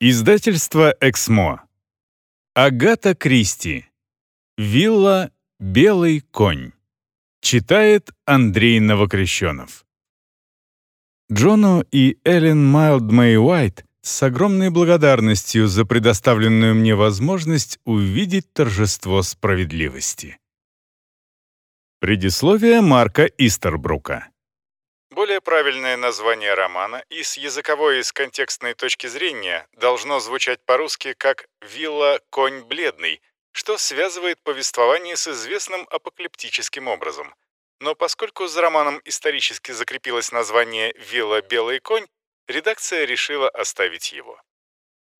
Издательство «Эксмо». Агата Кристи. Вилла «Белый конь». Читает Андрей Новокрещенов. Джону и Эллен Майлдмей Уайт с огромной благодарностью за предоставленную мне возможность увидеть торжество справедливости. Предисловие Марка Истербрука. Более правильное название романа и с языковой и с контекстной точки зрения должно звучать по-русски как «Вилла Конь Бледный», что связывает повествование с известным апокалиптическим образом. Но поскольку за романом исторически закрепилось название «Вилла Белый Конь», редакция решила оставить его.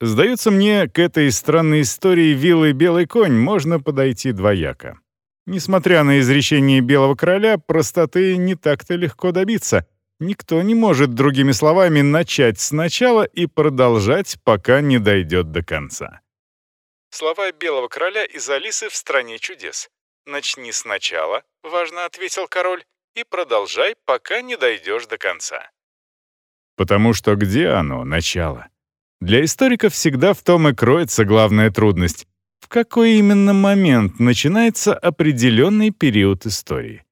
Сдается мне, к этой странной истории «Виллы Белый Конь» можно подойти двояко. Несмотря на изречение Белого Короля, простоты не так-то легко добиться. Никто не может, другими словами, начать сначала и продолжать, пока не дойдет до конца. Слова Белого Короля из Алисы в «Стране чудес». «Начни сначала», — важно ответил король, «и продолжай, пока не дойдешь до конца». Потому что где оно, начало? Для историков всегда в том и кроется главная трудность в какой именно момент начинается определенный период истории.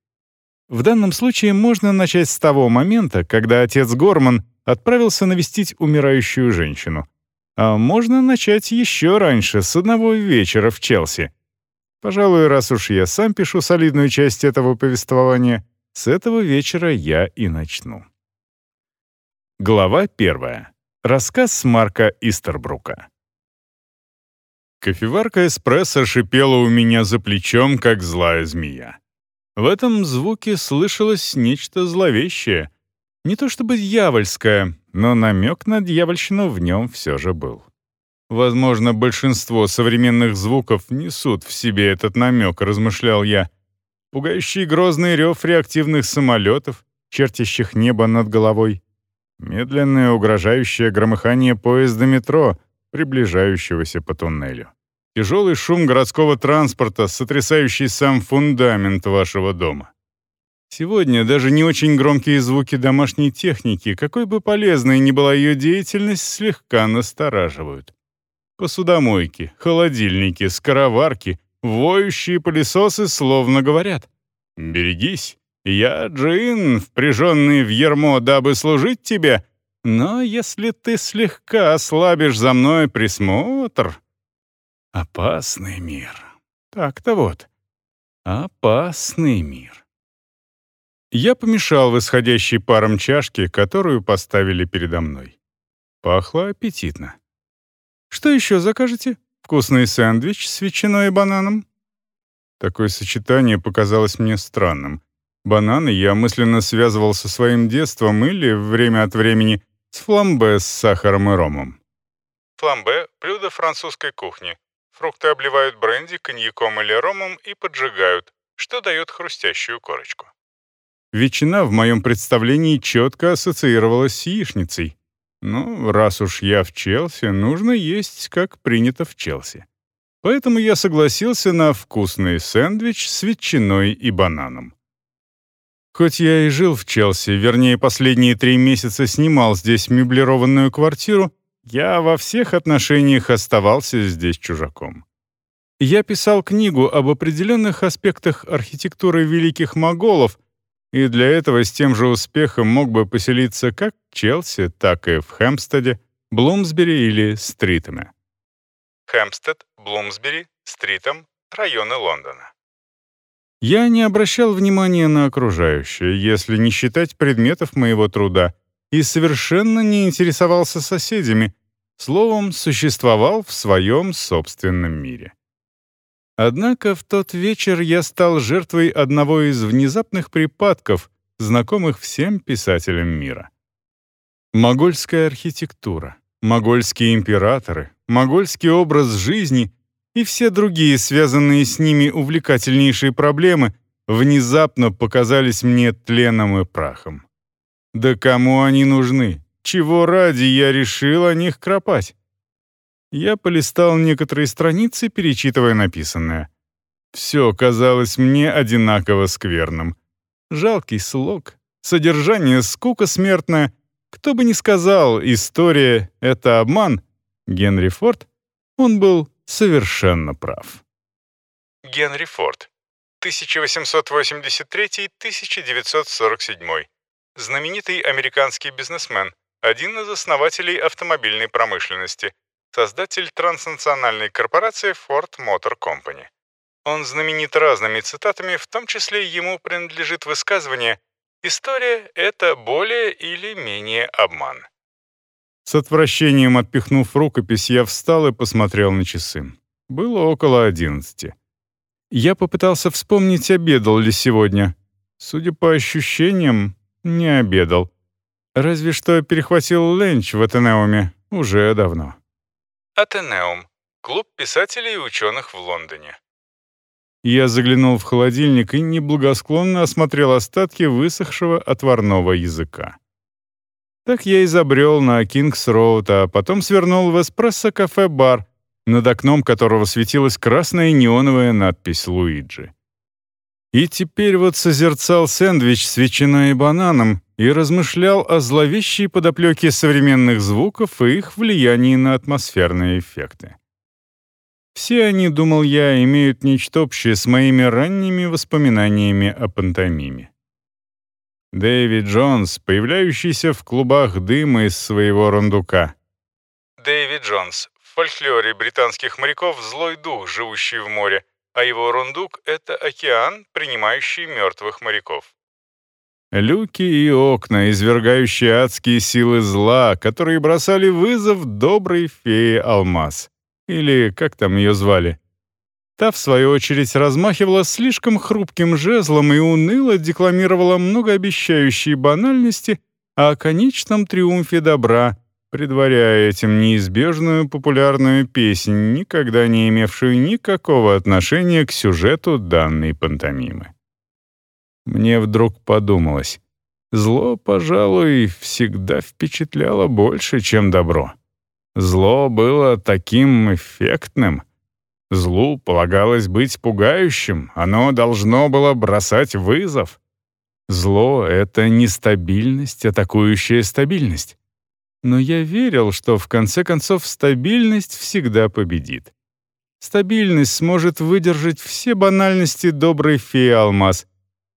В данном случае можно начать с того момента, когда отец Горман отправился навестить умирающую женщину. А можно начать еще раньше, с одного вечера в Челси. Пожалуй, раз уж я сам пишу солидную часть этого повествования, с этого вечера я и начну. Глава первая. Рассказ Марка Истербрука. Кофеварка эспрессо шипела у меня за плечом, как злая змея. В этом звуке слышалось нечто зловещее. Не то чтобы дьявольское, но намек на дьявольщину в нем все же был. Возможно, большинство современных звуков несут в себе этот намек, размышлял я. Пугающий грозный рев реактивных самолетов, чертящих небо над головой. Медленное угрожающее громыхание поезда метро — приближающегося по туннелю. Тяжелый шум городского транспорта, сотрясающий сам фундамент вашего дома. Сегодня даже не очень громкие звуки домашней техники, какой бы полезной ни была ее деятельность, слегка настораживают. Посудомойки, холодильники, скороварки, воющие пылесосы словно говорят «Берегись, я Джин, впряженный в ермо, дабы служить тебе, но если ты слегка ослабишь за мной присмотр... Опасный мир. Так-то вот. Опасный мир. Я помешал в исходящей паром чашке, которую поставили передо мной. Пахло аппетитно. «Что еще закажете? Вкусный сэндвич с ветчиной и бананом?» Такое сочетание показалось мне странным. Бананы я мысленно связывал со своим детством или, время от времени, с фламбе с сахаром и ромом. Фламбе — блюдо французской кухни. Фрукты обливают бренди, коньяком или ромом и поджигают, что дает хрустящую корочку. Ветчина в моем представлении четко ассоциировалась с яичницей. Ну, раз уж я в Челси, нужно есть, как принято в Челси. Поэтому я согласился на вкусный сэндвич с ветчиной и бананом. Хоть я и жил в Челси, вернее, последние три месяца снимал здесь меблированную квартиру, я во всех отношениях оставался здесь чужаком. Я писал книгу об определенных аспектах архитектуры великих моголов, и для этого с тем же успехом мог бы поселиться как в Челси, так и в Хэмпстеде, Блумсбери или Стритаме. Хэмпстед, Блумсбери, Стритом — районы Лондона. Я не обращал внимания на окружающее, если не считать предметов моего труда, и совершенно не интересовался соседями, словом, существовал в своем собственном мире. Однако в тот вечер я стал жертвой одного из внезапных припадков, знакомых всем писателям мира. Могольская архитектура, могольские императоры, могольский образ жизни и все другие связанные с ними увлекательнейшие проблемы внезапно показались мне тленом и прахом. Да кому они нужны? Чего ради я решил о них кропать? Я полистал некоторые страницы, перечитывая написанное. Все казалось мне одинаково скверным. Жалкий слог, содержание скука смертная. Кто бы ни сказал, история — это обман — Генри Форд, он был совершенно прав. Генри Форд, 1883-1947. Знаменитый американский бизнесмен, один из основателей автомобильной промышленности, создатель транснациональной корпорации Ford Motor Company. Он знаменит разными цитатами, в том числе ему принадлежит высказывание «История — это более или менее обман». С отвращением отпихнув рукопись, я встал и посмотрел на часы. Было около одиннадцати. Я попытался вспомнить, обедал ли сегодня. Судя по ощущениям, не обедал. Разве что перехватил ленч в Атенеуме уже давно. Атенеум — клуб писателей и ученых в Лондоне. Я заглянул в холодильник и неблагосклонно осмотрел остатки высохшего отварного языка. Так я изобрел на Кингс-Роуд, а потом свернул в эспрессо-кафе-бар, над окном которого светилась красная неоновая надпись «Луиджи». И теперь вот созерцал сэндвич с ветчиной и бананом и размышлял о зловещей подоплеке современных звуков и их влиянии на атмосферные эффекты. Все они, думал я, имеют нечто общее с моими ранними воспоминаниями о пантомиме. Дэвид Джонс, появляющийся в клубах дыма из своего рундука. Дэвид Джонс. В фольклоре британских моряков злой дух, живущий в море, а его рундук — это океан, принимающий мертвых моряков. Люки и окна, извергающие адские силы зла, которые бросали вызов доброй фее Алмаз. Или как там ее звали? Та, в свою очередь, размахивала слишком хрупким жезлом и уныло декламировала многообещающие банальности о конечном триумфе добра, предваряя этим неизбежную популярную песнь, никогда не имевшую никакого отношения к сюжету данной пантомимы. Мне вдруг подумалось, зло, пожалуй, всегда впечатляло больше, чем добро. Зло было таким эффектным. Злу полагалось быть пугающим, оно должно было бросать вызов. Зло — это нестабильность, атакующая стабильность. Но я верил, что в конце концов стабильность всегда победит. Стабильность сможет выдержать все банальности доброй феи Алмаз.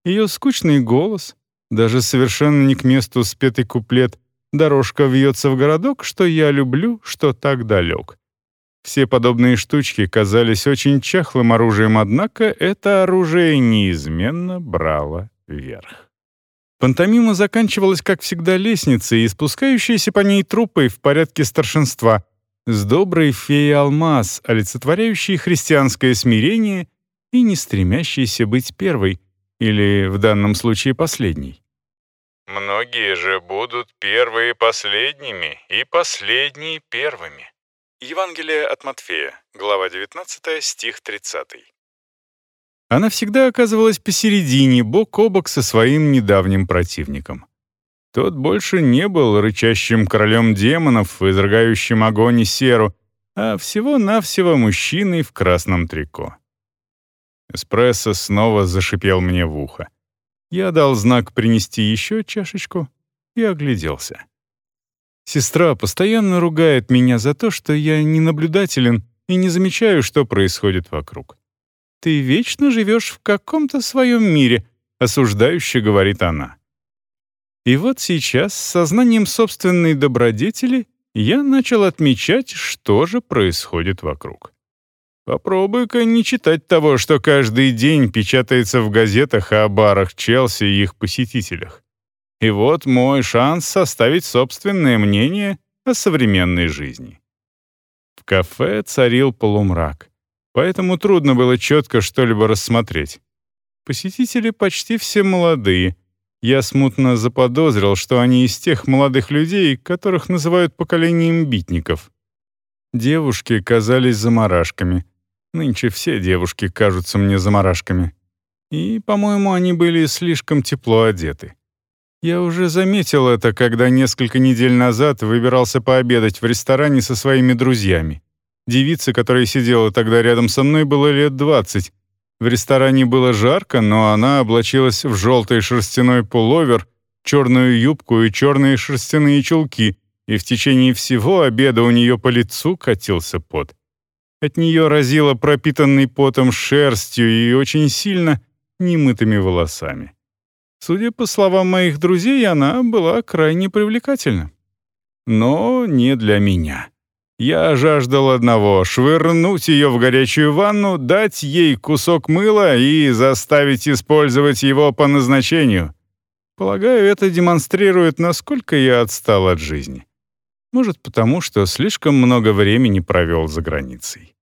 Ее скучный голос, даже совершенно не к месту спетый куплет — Дорожка вьется в городок, что я люблю, что так далек. Все подобные штучки казались очень чахлым оружием, однако это оружие неизменно брало верх. Пантомима заканчивалась, как всегда, лестницей и спускающейся по ней трупой в порядке старшинства с доброй феей алмаз, олицетворяющей христианское смирение и не стремящейся быть первой, или в данном случае последней. Многие же будут первые последними и последние первыми. Евангелие от Матфея, глава 19, стих 30. Она всегда оказывалась посередине, бок о бок со своим недавним противником. Тот больше не был рычащим королем демонов, изрыгающим огонь и серу, а всего-навсего мужчиной в красном трико. Эспрессо снова зашипел мне в ухо. Я дал знак принести еще чашечку и огляделся. Сестра постоянно ругает меня за то, что я ненаблюдателен и не замечаю, что происходит вокруг. «Ты вечно живешь в каком-то своем мире», — осуждающе говорит она. И вот сейчас, с сознанием собственной добродетели, я начал отмечать, что же происходит вокруг. Попробуй-ка не читать того, что каждый день печатается в газетах о барах Челси и их посетителях. И вот мой шанс составить собственное мнение о современной жизни. В кафе царил полумрак, поэтому трудно было четко что-либо рассмотреть. Посетители почти все молодые. Я смутно заподозрил, что они из тех молодых людей, которых называют поколением битников. Девушки казались заморашками — Нынче все девушки кажутся мне заморашками. И, по-моему, они были слишком тепло одеты. Я уже заметил это, когда несколько недель назад выбирался пообедать в ресторане со своими друзьями. Девице, которая сидела тогда рядом со мной, было лет двадцать. В ресторане было жарко, но она облачилась в желтый шерстяной пуловер, черную юбку и черные шерстяные чулки и в течение всего обеда у нее по лицу катился пот. От нее разило пропитанной потом шерстью и очень сильно немытыми волосами. Судя по словам моих друзей, она была крайне привлекательна. Но не для меня. Я жаждал одного — швырнуть ее в горячую ванну, дать ей кусок мыла и заставить использовать его по назначению. Полагаю, это демонстрирует, насколько я отстал от жизни. Может, потому что слишком много времени провел за границей.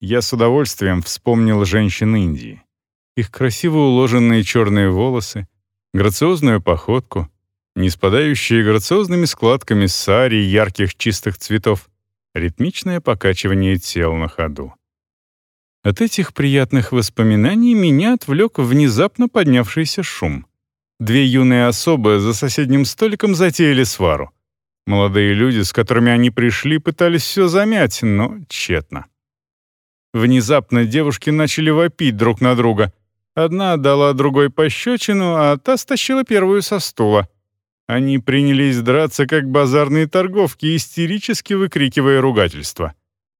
Я с удовольствием вспомнил женщин Индии. Их красиво уложенные черные волосы, грациозную походку, не спадающие грациозными складками сари ярких чистых цветов, ритмичное покачивание тел на ходу. От этих приятных воспоминаний меня отвлек внезапно поднявшийся шум. Две юные особы за соседним столиком затеяли свару. Молодые люди, с которыми они пришли, пытались все замять, но тщетно. Внезапно девушки начали вопить друг на друга. Одна дала другой пощечину, а та стащила первую со стула. Они принялись драться, как базарные торговки, истерически выкрикивая ругательства.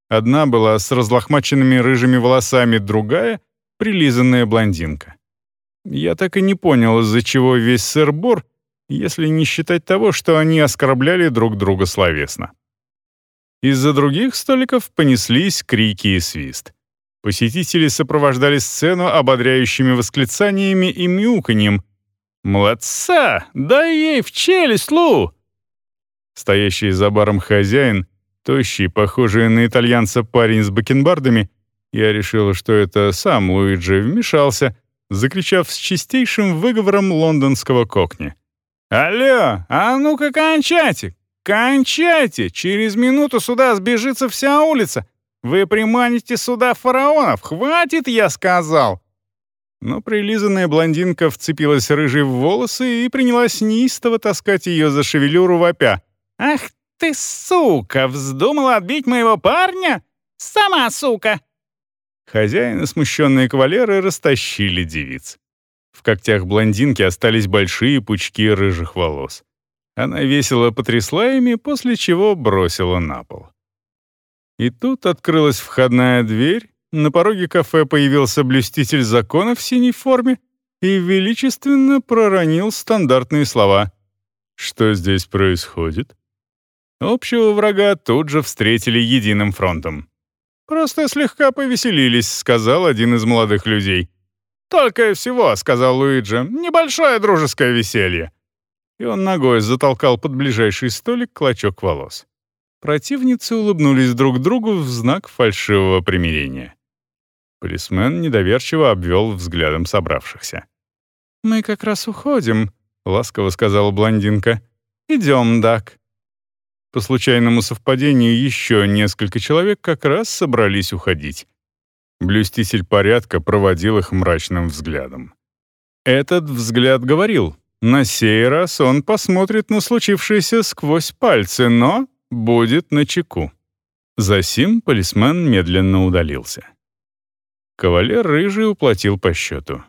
Одна была с разлохмаченными рыжими волосами, другая — прилизанная блондинка. Я так и не понял, из-за чего весь сыр-бор — если не считать того, что они оскорбляли друг друга словесно. Из-за других столиков понеслись крики и свист. Посетители сопровождали сцену ободряющими восклицаниями и мяуканьем. «Молодца! Дай ей в челюсть, Лу!» Стоящий за баром хозяин, тощий, похожий на итальянца парень с бакенбардами, я решил, что это сам Луиджи вмешался, закричав с чистейшим выговором лондонского кокни. «Алло, а ну-ка кончайте! Кончайте! Через минуту сюда сбежится вся улица! Вы приманите сюда фараонов! Хватит, я сказал!» Но прилизанная блондинка вцепилась рыжей в волосы и принялась неистово таскать ее за шевелюру вопя. «Ах ты, сука! Вздумала отбить моего парня? Сама сука!» Хозяин смущенные кавалеры растащили девиц. В когтях блондинки остались большие пучки рыжих волос. Она весело потрясла ими, после чего бросила на пол. И тут открылась входная дверь, на пороге кафе появился блюститель закона в синей форме и величественно проронил стандартные слова. «Что здесь происходит?» Общего врага тут же встретили единым фронтом. «Просто слегка повеселились», — сказал один из молодых людей. «Только и всего», — сказал Луиджи, — «небольшое дружеское веселье». И он ногой затолкал под ближайший столик клочок волос. Противницы улыбнулись друг другу в знак фальшивого примирения. Полисмен недоверчиво обвел взглядом собравшихся. «Мы как раз уходим», — ласково сказала блондинка. «Идем, Дак». По случайному совпадению еще несколько человек как раз собрались уходить. Блюститель порядка проводил их мрачным взглядом. Этот взгляд говорил, на сей раз он посмотрит на случившееся сквозь пальцы, но будет на чеку. Засим полисмен медленно удалился. Кавалер рыжий уплатил по счету.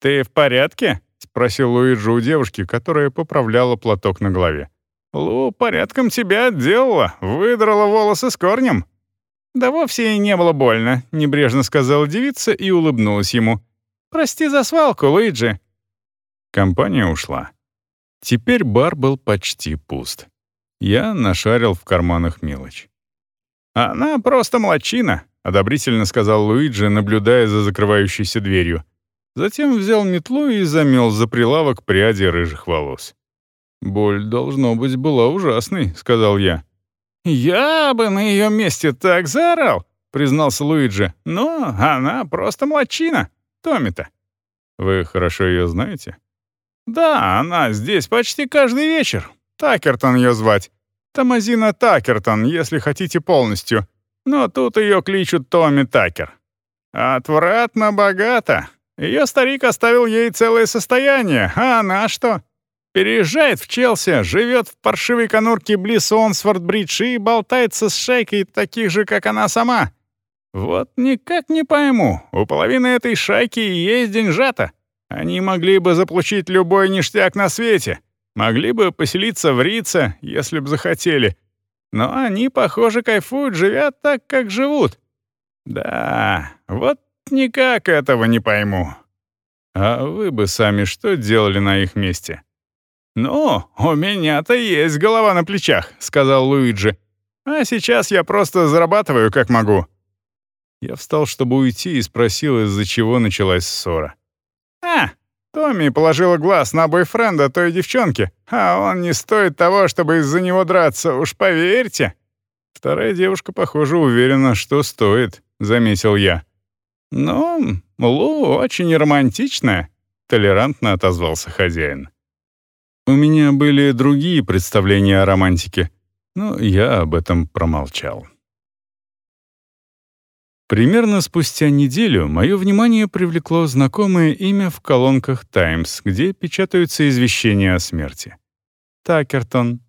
«Ты в порядке?» — спросил Луиджи у девушки, которая поправляла платок на голове. «Лу порядком тебя отделала, выдрала волосы с корнем». «Да вовсе и не было больно», — небрежно сказала девица и улыбнулась ему. «Прости за свалку, Луиджи». Компания ушла. Теперь бар был почти пуст. Я нашарил в карманах мелочь. «Она просто молочина», — одобрительно сказал Луиджи, наблюдая за закрывающейся дверью. Затем взял метлу и замел за прилавок пряди рыжих волос. «Боль, должно быть, была ужасной», — сказал я. «Я бы на ее месте так заорал», — признался Луиджи. «Но она просто младчина. Томми-то». «Вы хорошо ее знаете?» «Да, она здесь почти каждый вечер. Такертон ее звать. Тамазина Такертон, если хотите полностью. Но тут ее кличут Томми Такер. Отвратно богато. Ее старик оставил ей целое состояние, а она что? Переезжает в Челси, живет в паршивой конурке близ Онсфорд-Бридж и болтается с шайкой таких же, как она сама. Вот никак не пойму, у половины этой шайки есть деньжата. Они могли бы заполучить любой ништяк на свете. Могли бы поселиться в Рице, если б захотели. Но они, похоже, кайфуют, живят так, как живут. Да, вот никак этого не пойму. А вы бы сами что делали на их месте? «Ну, у меня-то есть голова на плечах», — сказал Луиджи. «А сейчас я просто зарабатываю, как могу». Я встал, чтобы уйти, и спросил, из-за чего началась ссора. «А, Томми положила глаз на бойфренда той девчонки, а он не стоит того, чтобы из-за него драться, уж поверьте». Вторая девушка, похоже, уверена, что стоит, — заметил я. «Ну, Лу очень романтичная», — толерантно отозвался хозяин. У меня были другие представления о романтике, но я об этом промолчал. Примерно спустя неделю мое внимание привлекло знакомое имя в колонках «Таймс», где печатаются извещения о смерти. Такертон.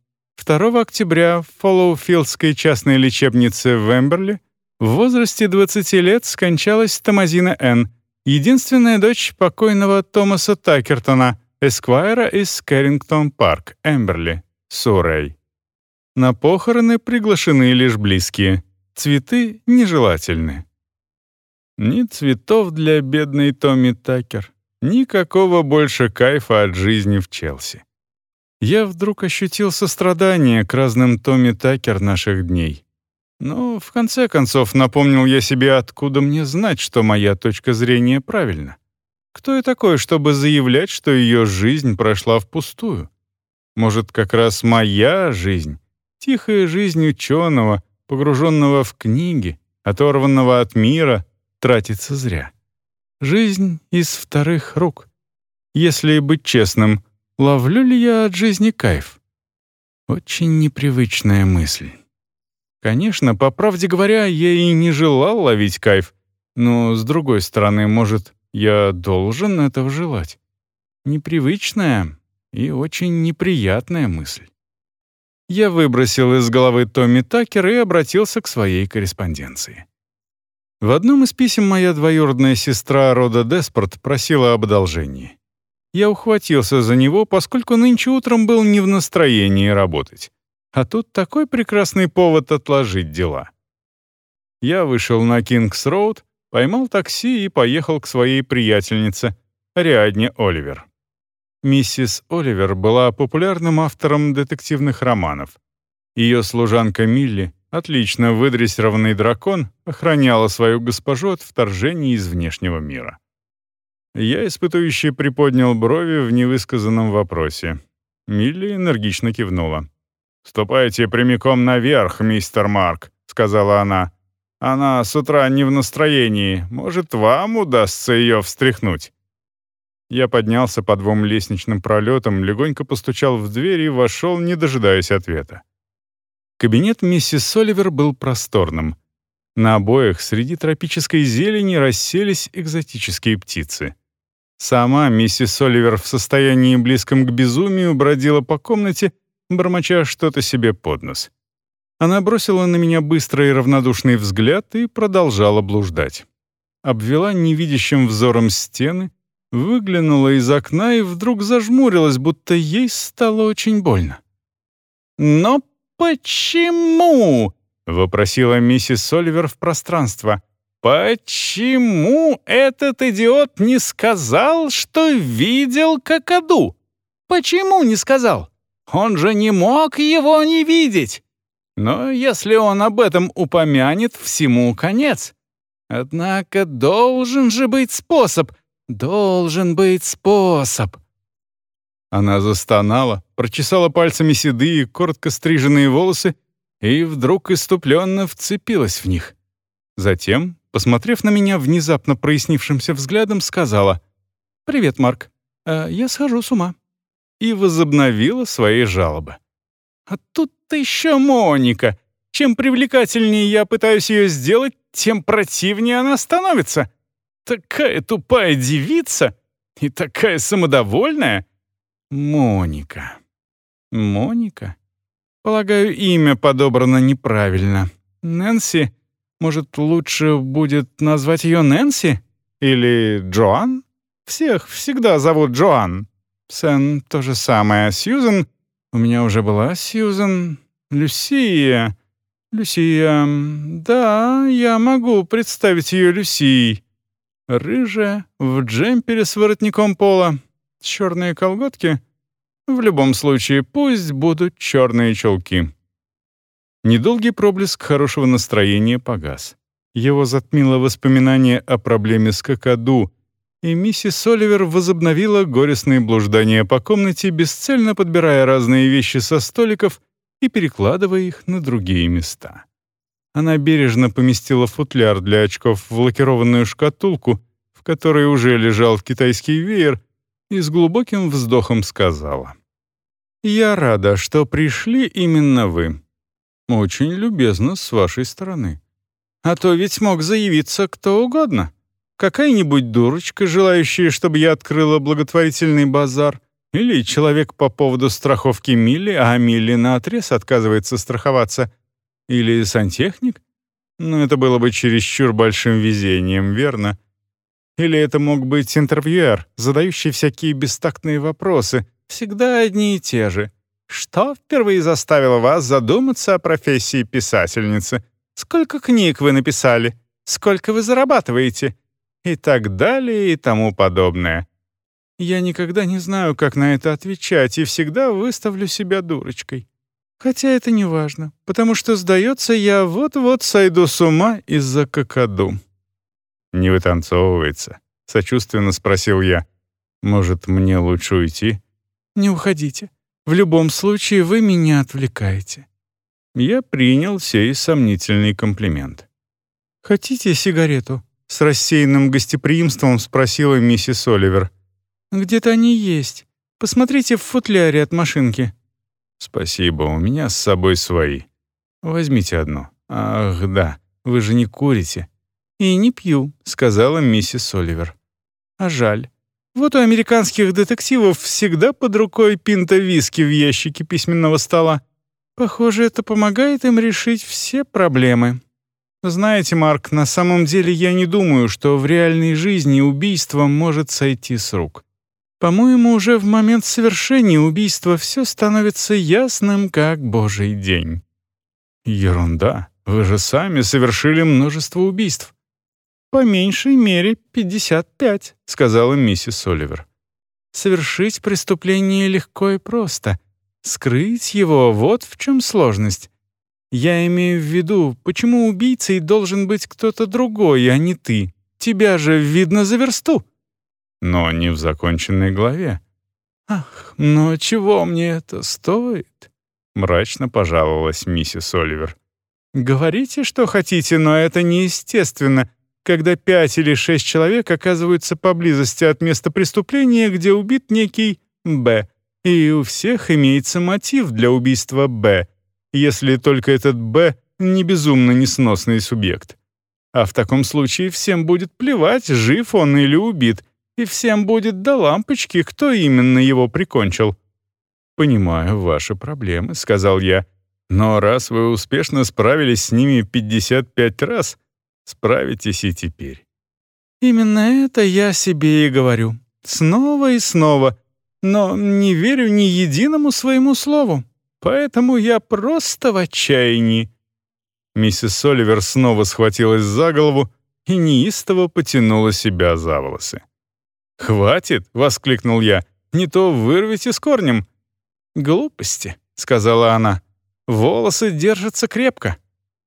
2 октября в Фоллоуфилдской частной лечебнице в Эмберли в возрасте 20 лет скончалась Томазина Н., единственная дочь покойного Томаса Такертона, эсквайра из Кэррингтон-парк, Эмберли, Суррей. На похороны приглашены лишь близкие. Цветы нежелательны. Ни цветов для бедной Томми Такер, никакого больше кайфа от жизни в Челси. Я вдруг ощутил сострадание к разным Томми Такер наших дней. Но, в конце концов, напомнил я себе, откуда мне знать, что моя точка зрения правильна. Кто я такой, чтобы заявлять, что ее жизнь прошла впустую? Может, как раз моя жизнь, тихая жизнь ученого, погруженного в книги, оторванного от мира, тратится зря. Жизнь из вторых рук. Если быть честным, ловлю ли я от жизни кайф? Очень непривычная мысль. Конечно, по правде говоря, я и не желал ловить кайф, но, с другой стороны, может, я должен этого желать. Непривычная и очень неприятная мысль. Я выбросил из головы Томми Такер и обратился к своей корреспонденции. В одном из писем моя двоюродная сестра Рода Деспорт просила об одолжении. Я ухватился за него, поскольку нынче утром был не в настроении работать. А тут такой прекрасный повод отложить дела. Я вышел на Кингс-Роуд, поймал такси и поехал к своей приятельнице, Ариадне Оливер. Миссис Оливер была популярным автором детективных романов. Ее служанка Милли, отлично выдрессированный дракон, охраняла свою госпожу от вторжений из внешнего мира. Я испытующе приподнял брови в невысказанном вопросе. Милли энергично кивнула. «Ступайте прямиком наверх, мистер Марк», — сказала она. Она с утра не в настроении. Может, вам удастся ее встряхнуть?» Я поднялся по двум лестничным пролетам, легонько постучал в дверь и вошел, не дожидаясь ответа. Кабинет миссис Соливер был просторным. На обоях среди тропической зелени расселись экзотические птицы. Сама миссис Соливер в состоянии близком к безумию бродила по комнате, бормоча что-то себе под нос. Она бросила на меня быстрый и равнодушный взгляд и продолжала блуждать. Обвела невидящим взором стены, выглянула из окна и вдруг зажмурилась, будто ей стало очень больно. «Но почему?» — вопросила миссис Соливер в пространство. «Почему этот идиот не сказал, что видел какаду? Почему не сказал? Он же не мог его не видеть!» Но если он об этом упомянет, всему конец. Однако должен же быть способ, должен быть способ. Она застонала, прочесала пальцами седые, коротко стриженные волосы и вдруг иступленно вцепилась в них. Затем, посмотрев на меня внезапно прояснившимся взглядом, сказала «Привет, Марк, а я схожу с ума» и возобновила свои жалобы. А тут-то еще Моника. Чем привлекательнее я пытаюсь ее сделать, тем противнее она становится. Такая тупая девица и такая самодовольная. Моника. Моника? Полагаю, имя подобрано неправильно. Нэнси? Может, лучше будет назвать ее Нэнси? Или Джоан? Всех всегда зовут Джоан. Сэн — то же самое. Сьюзен... У меня уже была Сьюзен. Люсия... Люсия... Да, я могу представить ее Люсией. Рыжая, в джемпере с воротником пола, черные колготки. В любом случае, пусть будут черные чулки. Недолгий проблеск хорошего настроения погас. Его затмило воспоминание о проблеме с какаду, и миссис Оливер возобновила горестные блуждания по комнате, бесцельно подбирая разные вещи со столиков и перекладывая их на другие места. Она бережно поместила футляр для очков в лакированную шкатулку, в которой уже лежал китайский веер, и с глубоким вздохом сказала. «Я рада, что пришли именно вы. Очень любезно с вашей стороны. А то ведь мог заявиться кто угодно. Какая-нибудь дурочка, желающая, чтобы я открыла благотворительный базар, или человек по поводу страховки Милли, а Милли наотрез отказывается страховаться, или сантехник? Ну, это было бы чересчур большим везением, верно? Или это мог быть интервьюер, задающий всякие бестактные вопросы, всегда одни и те же. Что впервые заставило вас задуматься о профессии писательницы? Сколько книг вы написали? Сколько вы зарабатываете? И так далее и тому подобное. Я никогда не знаю, как на это отвечать, и всегда выставлю себя дурочкой. Хотя это не важно, потому что, сдается, я вот-вот сойду с ума из-за какаду. «Не вытанцовывается?» — сочувственно спросил я. «Может, мне лучше уйти?» «Не уходите. В любом случае вы меня отвлекаете». Я принял сей сомнительный комплимент. «Хотите сигарету?» — с рассеянным гостеприимством спросила миссис Оливер. «Где-то они есть. Посмотрите в футляре от машинки». «Спасибо, у меня с собой свои. Возьмите одну. Ах, да, вы же не курите». «И не пью», — сказала миссис Оливер. «А жаль. Вот у американских детективов всегда под рукой пинта виски в ящике письменного стола. Похоже, это помогает им решить все проблемы. Знаете, Марк, на самом деле я не думаю, что в реальной жизни убийство может сойти с рук. По-моему, уже в момент совершения убийства все становится ясным, как божий день. Ерунда. Вы же сами совершили множество убийств. «По меньшей мере 55», — сказала миссис Оливер. «Совершить преступление легко и просто. Скрыть его — вот в чем сложность. Я имею в виду, почему убийцей должен быть кто-то другой, а не ты. Тебя же видно за версту». «Но не в законченной главе». «Ах, но чего мне это стоит?» — мрачно пожаловалась миссис Оливер. «Говорите, что хотите, но это неестественно когда пять или шесть человек оказываются поблизости от места преступления, где убит некий Б, и у всех имеется мотив для убийства Б, если только этот Б не безумно несносный субъект. А в таком случае всем будет плевать, жив он или убит, и всем будет до лампочки, кто именно его прикончил. «Понимаю ваши проблемы», — сказал я. «Но раз вы успешно справились с ними 55 раз, Справитесь и теперь. Именно это я себе и говорю. Снова и снова. Но не верю ни единому своему слову. Поэтому я просто в отчаянии. Миссис Соливер снова схватилась за голову и неистово потянула себя за волосы. «Хватит!» — воскликнул я. «Не то вырвите с корнем». «Глупости», — сказала она. «Волосы держатся крепко.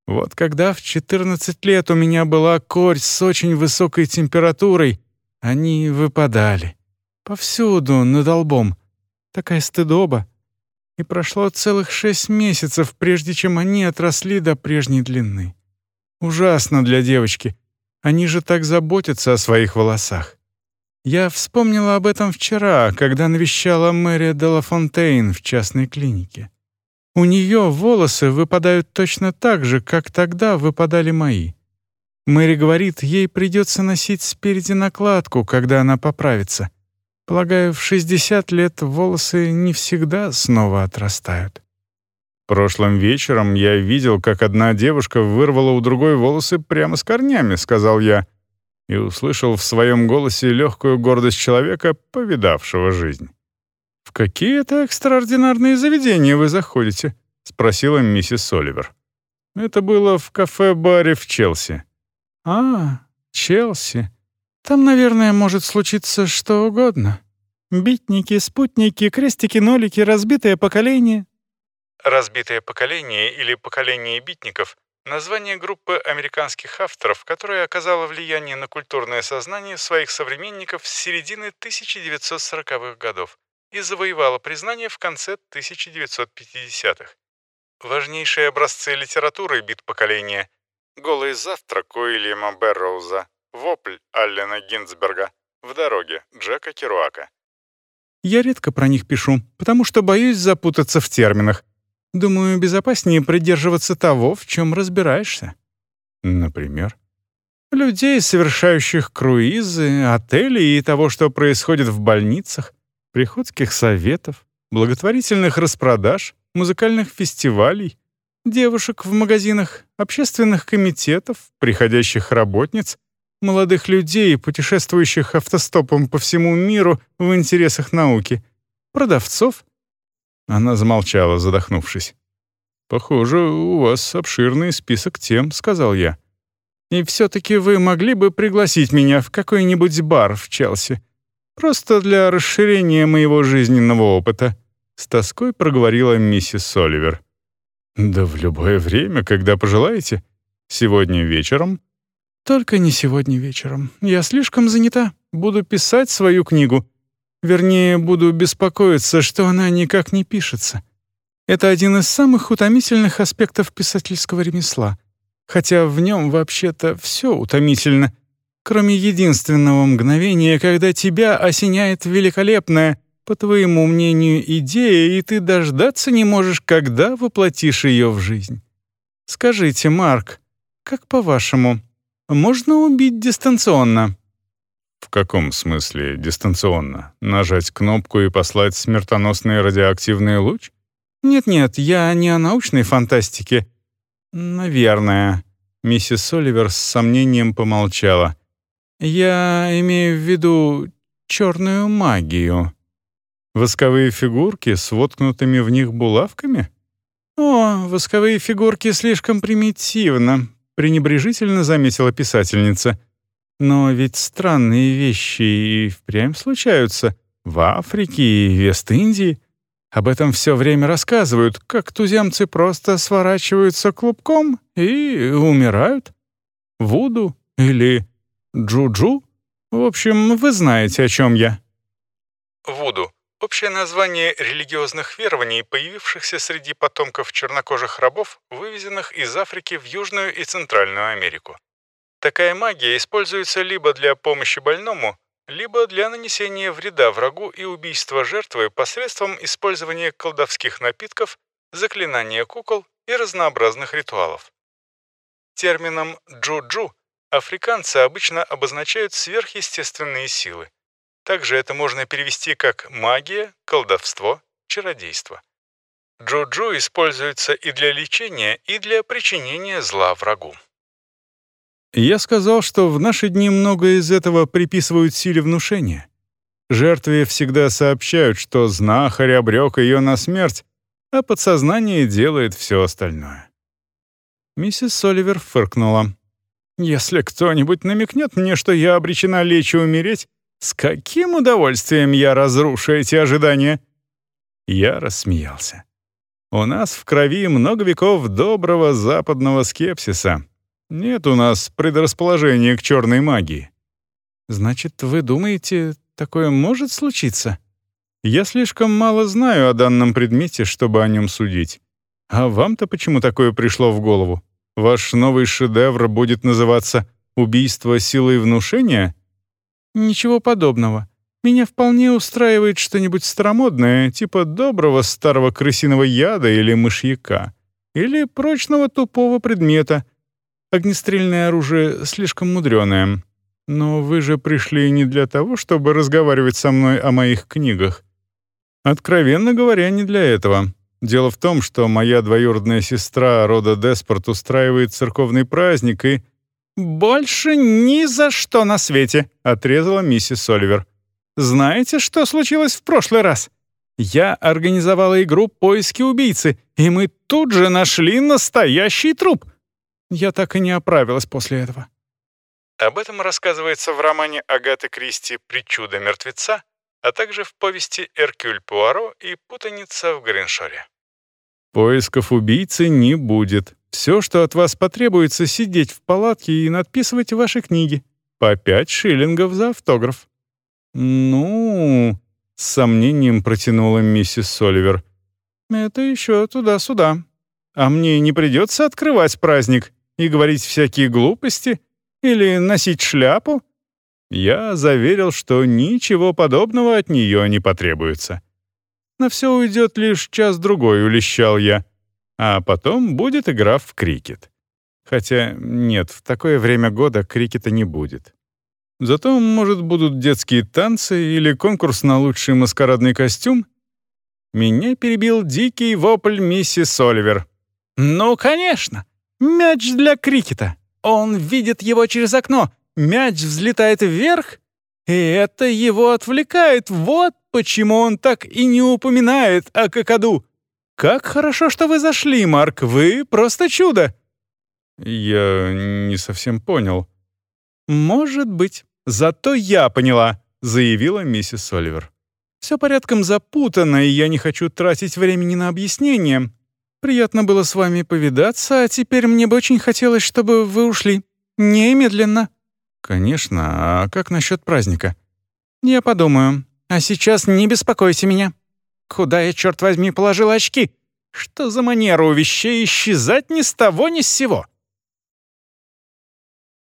Вот когда в 14 лет у меня была корь с очень высокой температурой, они выпадали. Повсюду, над лбом. Такая стыдоба. И прошло целых шесть месяцев, прежде чем они отросли до прежней длины. Ужасно для девочки. Они же так заботятся о своих волосах. Я вспомнила об этом вчера, когда навещала Мэри Делафонтейн в частной клинике. У нее волосы выпадают точно так же, как тогда выпадали мои. Мэри говорит, ей придется носить спереди накладку, когда она поправится. Полагаю, в 60 лет волосы не всегда снова отрастают. «Прошлым вечером я видел, как одна девушка вырвала у другой волосы прямо с корнями», — сказал я, и услышал в своем голосе легкую гордость человека, повидавшего жизнь. «В какие это экстраординарные заведения вы заходите?» — спросила миссис Оливер. Это было в кафе-баре в Челси. «А, Челси. Там, наверное, может случиться что угодно. Битники, спутники, крестики-нолики, разбитое поколение». «Разбитое поколение» или «поколение битников» — название группы американских авторов, которая оказала влияние на культурное сознание своих современников с середины 1940-х годов и завоевала признание в конце 1950-х. Важнейшие образцы литературы бит-поколения «Голый завтрак» Уильяма Берроуза, «Вопль» Аллена Гинзберга, «В дороге» Джека Керуака. Я редко про них пишу, потому что боюсь запутаться в терминах. Думаю, безопаснее придерживаться того, в чем разбираешься. Например? Людей, совершающих круизы, отели и того, что происходит в больницах, приходских советов, благотворительных распродаж, музыкальных фестивалей, девушек в магазинах, общественных комитетов, приходящих работниц, молодых людей, путешествующих автостопом по всему миру в интересах науки, продавцов. Она замолчала, задохнувшись. «Похоже, у вас обширный список тем», — сказал я. «И все-таки вы могли бы пригласить меня в какой-нибудь бар в Челси. Просто для расширения моего жизненного опыта. С тоской проговорила миссис Соливер. «Да в любое время, когда пожелаете. Сегодня вечером?» «Только не сегодня вечером. Я слишком занята. Буду писать свою книгу. Вернее, буду беспокоиться, что она никак не пишется. Это один из самых утомительных аспектов писательского ремесла. Хотя в нем вообще-то все утомительно, кроме единственного мгновения, когда тебя осеняет великолепная, по твоему мнению, идея, и ты дождаться не можешь, когда воплотишь ее в жизнь. Скажите, Марк, как по-вашему, можно убить дистанционно? В каком смысле дистанционно? Нажать кнопку и послать смертоносный радиоактивный луч? Нет-нет, я не о научной фантастике. Наверное. Миссис Оливер с сомнением помолчала. Я имею в виду черную магию. Восковые фигурки с воткнутыми в них булавками? О, восковые фигурки слишком примитивно, пренебрежительно заметила писательница. Но ведь странные вещи и впрямь случаются в Африке и Вест-Индии. Об этом все время рассказывают, как туземцы просто сворачиваются клубком и умирают. Вуду или джуджу? В общем, вы знаете, о чем я. Вуду Общее название религиозных верований, появившихся среди потомков чернокожих рабов, вывезенных из Африки в Южную и Центральную Америку. Такая магия используется либо для помощи больному, либо для нанесения вреда врагу и убийства жертвы посредством использования колдовских напитков, заклинания кукол и разнообразных ритуалов. Термином «джу-джу» африканцы обычно обозначают сверхъестественные силы, также это можно перевести как магия, колдовство, чародейство. Джуджу используется и для лечения, и для причинения зла врагу. Я сказал, что в наши дни многое из этого приписывают силе внушения. Жертве всегда сообщают, что знахарь обрек ее на смерть, а подсознание делает все остальное. Миссис Соливер фыркнула. «Если кто-нибудь намекнет мне, что я обречена лечь и умереть, с каким удовольствием я разрушу эти ожидания?» Я рассмеялся. «У нас в крови много веков доброго западного скепсиса. Нет у нас предрасположения к черной магии». «Значит, вы думаете, такое может случиться?» «Я слишком мало знаю о данном предмете, чтобы о нем судить. А вам-то почему такое пришло в голову? Ваш новый шедевр будет называться «Убийство силой внушения»?» «Ничего подобного. Меня вполне устраивает что-нибудь старомодное, типа доброго старого крысиного яда или мышьяка. Или прочного тупого предмета. Огнестрельное оружие слишком мудреное. Но вы же пришли не для того, чтобы разговаривать со мной о моих книгах. Откровенно говоря, не для этого. Дело в том, что моя двоюродная сестра рода Деспорт устраивает церковный праздник и «Больше ни за что на свете», — отрезала миссис Оливер. «Знаете, что случилось в прошлый раз? Я организовала игру «Поиски убийцы», и мы тут же нашли настоящий труп. Я так и не оправилась после этого. Об этом рассказывается в романе Агаты Кристи «Причуда мертвеца», а также в повести «Эркюль Пуаро» и «Путаница в Гриншоре». Поисков убийцы не будет. Все, что от вас потребуется, сидеть в палатке и надписывать ваши книги. По пять шиллингов за автограф. Ну, с сомнением протянула миссис Соливер. Это еще туда-сюда. А мне не придется открывать праздник и говорить всякие глупости или носить шляпу? Я заверил, что ничего подобного от нее не потребуется. На все уйдет лишь час-другой, улещал я. А потом будет игра в крикет. Хотя нет, в такое время года крикета не будет. Зато, может, будут детские танцы или конкурс на лучший маскарадный костюм? Меня перебил дикий вопль миссис Оливер. «Ну, конечно! Мяч для крикета! Он видит его через окно! Мяч взлетает вверх, и это его отвлекает! Вот почему он так и не упоминает о какаду. Как хорошо, что вы зашли, Марк, вы просто чудо!» Я не совсем понял. «Может быть, зато я поняла», — заявила миссис Оливер. «Все порядком запутано, и я не хочу тратить времени на объяснение. Приятно было с вами повидаться, а теперь мне бы очень хотелось, чтобы вы ушли. Немедленно». «Конечно. А как насчет праздника?» «Я подумаю. А сейчас не беспокойте меня. Куда я, черт возьми, положил очки? Что за манера у вещей исчезать ни с того ни с сего?»